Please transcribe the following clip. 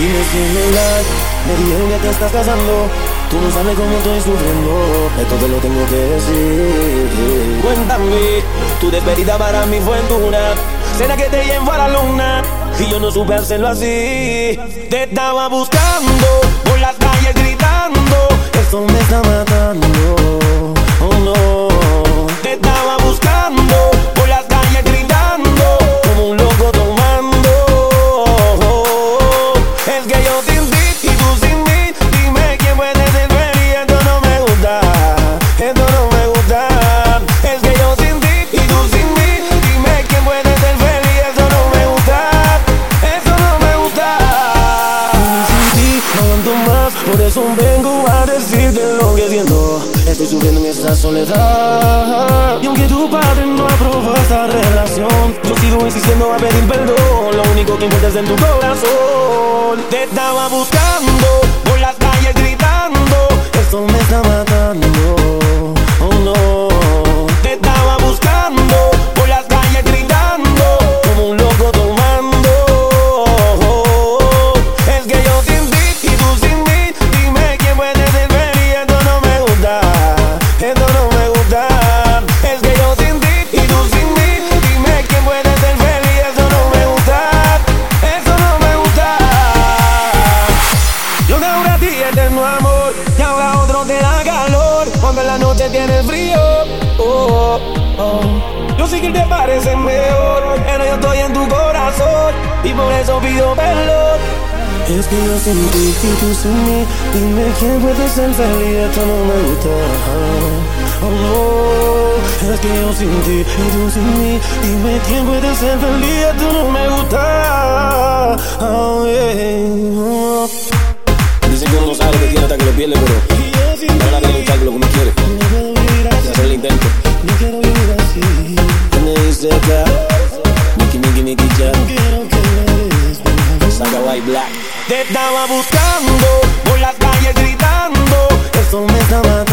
Dime si es verdad, me dijeron que te estás casando. Tú no sabes cómo estoy sufriendo, esto te lo tengo que decir. Cuéntame, tu despedida para mí fue dura. Será que te llevo a la luna y yo no supe hacerlo así. Te estaba buscando por las calles gritando, esto me está matando. Por eso vengo a decirte lo que siento. Estoy sufriendo en esta soledad. Y aunque tu padre no aprobó esta relación, yo sigo insistiendo a pedir perdón. Lo único que importa es en tu corazón. Te estaba buscando Juro a ti eterno amor Y ahora otro te da calor Cuando en la noche tienes frío. Oh, oh. Yo sé que te parece mejor Pero yo estoy en tu corazón Y por eso pido perdón. Es que yo sin ti y tú sin mí Dime quién puede ser feliz Esto no me gusta. Oh no Es que yo sin ti y tú sin mí Dime quién puede ser feliz Esto no me gusta. Oh yeah pierde, pero vale la pena luchar por lo que uno quiere. Y hacer el intento. No quiero vivir así. Me dice acá, Nicky, Nicky, Nicky, ya. Quiero que me des Saca white black. Te estaba buscando por las calles gritando. Esto me está matando.